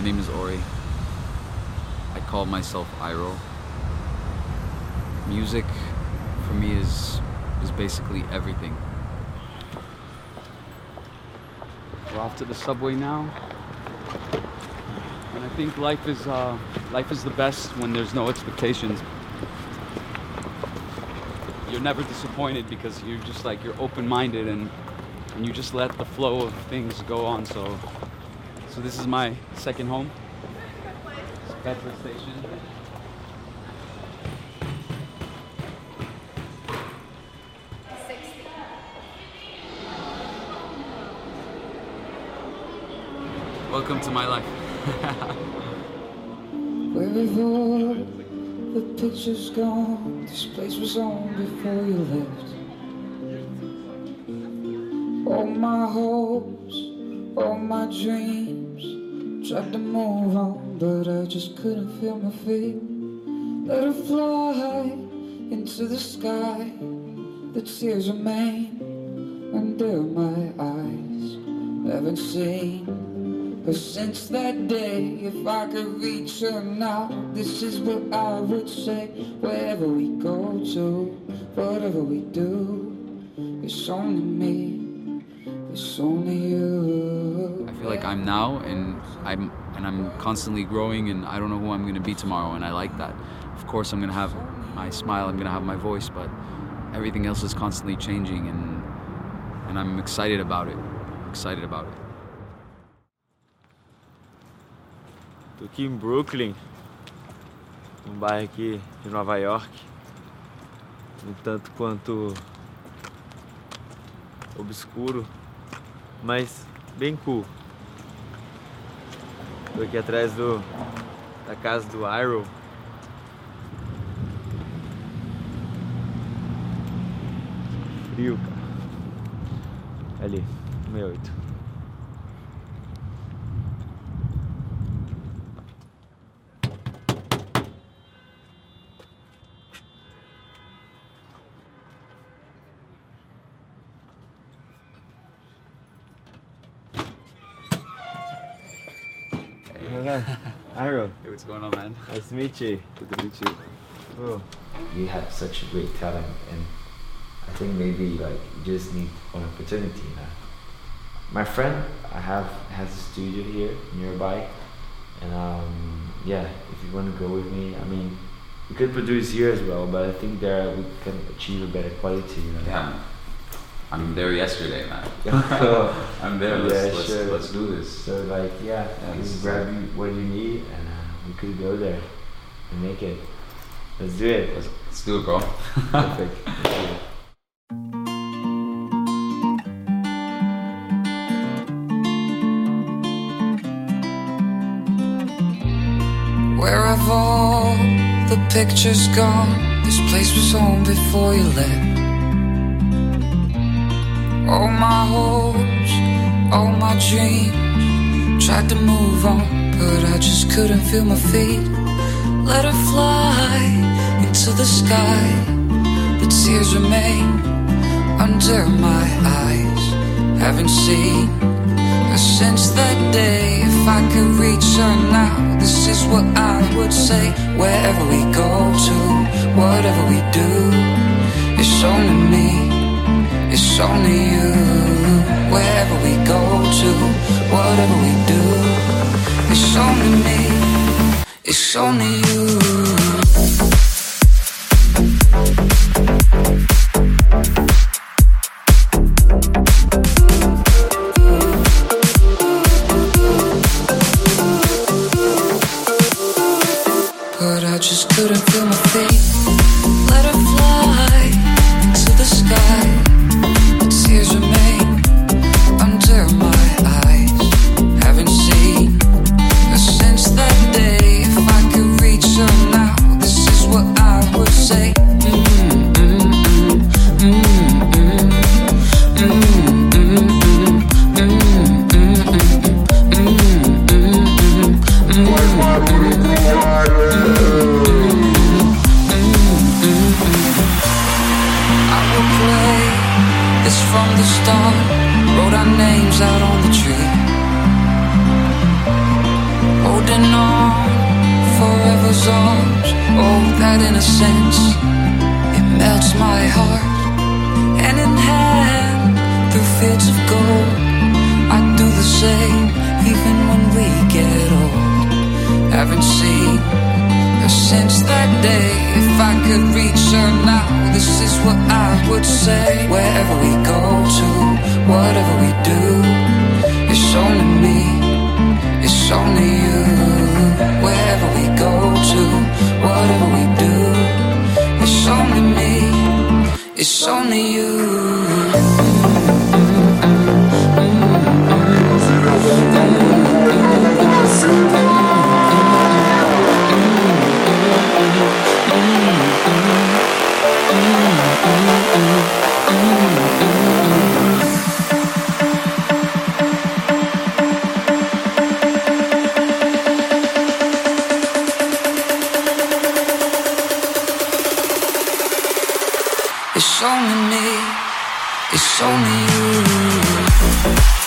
name is Ori. I call myself Iroh. Music for me is is basically everything. We're off to the subway now. And I think life is uh, life is the best when there's no expectations. You're never disappointed because you're just like you're open-minded and and you just let the flow of things go on. So so this is my second home. Petrol station. Welcome to my life. Where all the pictures gone? This place was on before you left. All my hopes, all my dreams. Tried to move on, but I just couldn't feel my feet. Let her fly into the sky. The tears remain under my eyes. Haven't seen but since that day, if I could reach her now, this is what I would say. Wherever we go to, whatever we do, it's only me, it's only you. I feel like I'm now and I'm and I'm constantly growing and I don't know who I'm gonna be tomorrow and I like that. Of course I'm gonna have my smile, I'm gonna have my voice, but everything else is constantly changing and and I'm excited about it. Excited about it. Tô aqui em Brooklyn, um bairro aqui de Nova York, um tanto quanto obscuro, mas bem cool. Tô aqui atrás do da casa do Iroh. Frio, cara. Ali, 68. Iroh, Hey, what's going on, man? nice to meet you. Good to meet you. Oh. you have such a great talent and I think maybe like you just need an opportunity you know. My friend I have has a studio here nearby and um, yeah if you want to go with me I mean we could produce here as well but I think there we can achieve a better quality you know. Yeah, I'm there yesterday, man. so, I'm there. Let's, let's, sure. let's do this. so like yeah, Yeah, you this grab you what you need and uh, we could go there and make it. Let's do it. Let's, let's do it, bro. Perfect. It. Where have all the pictures gone? This place was home before you left. All my hopes, all my dreams. Tried to move on, but I just couldn't feel my feet. Let her fly into the sky. The tears remain under my eyes. Haven't seen her since that day. If I could reach her now, this is what I would say. Wherever we go to, whatever we do, it's only me, it's only you. Wherever we go to, whatever we do, it's only me, it's only you. but I just couldn't feel my feet. star, wrote our names out on the tree. Holding on, forever's arms. Oh, that oh, innocence, it melts my heart. Hand in hand, through fields of gold, I do the same, even when we get old. Haven't seen since that day. If I could reach her now, this is what I would say. Wherever we go to, whatever we do, it's only me, it's only you. Wherever we go to, whatever it's only me, it's only you.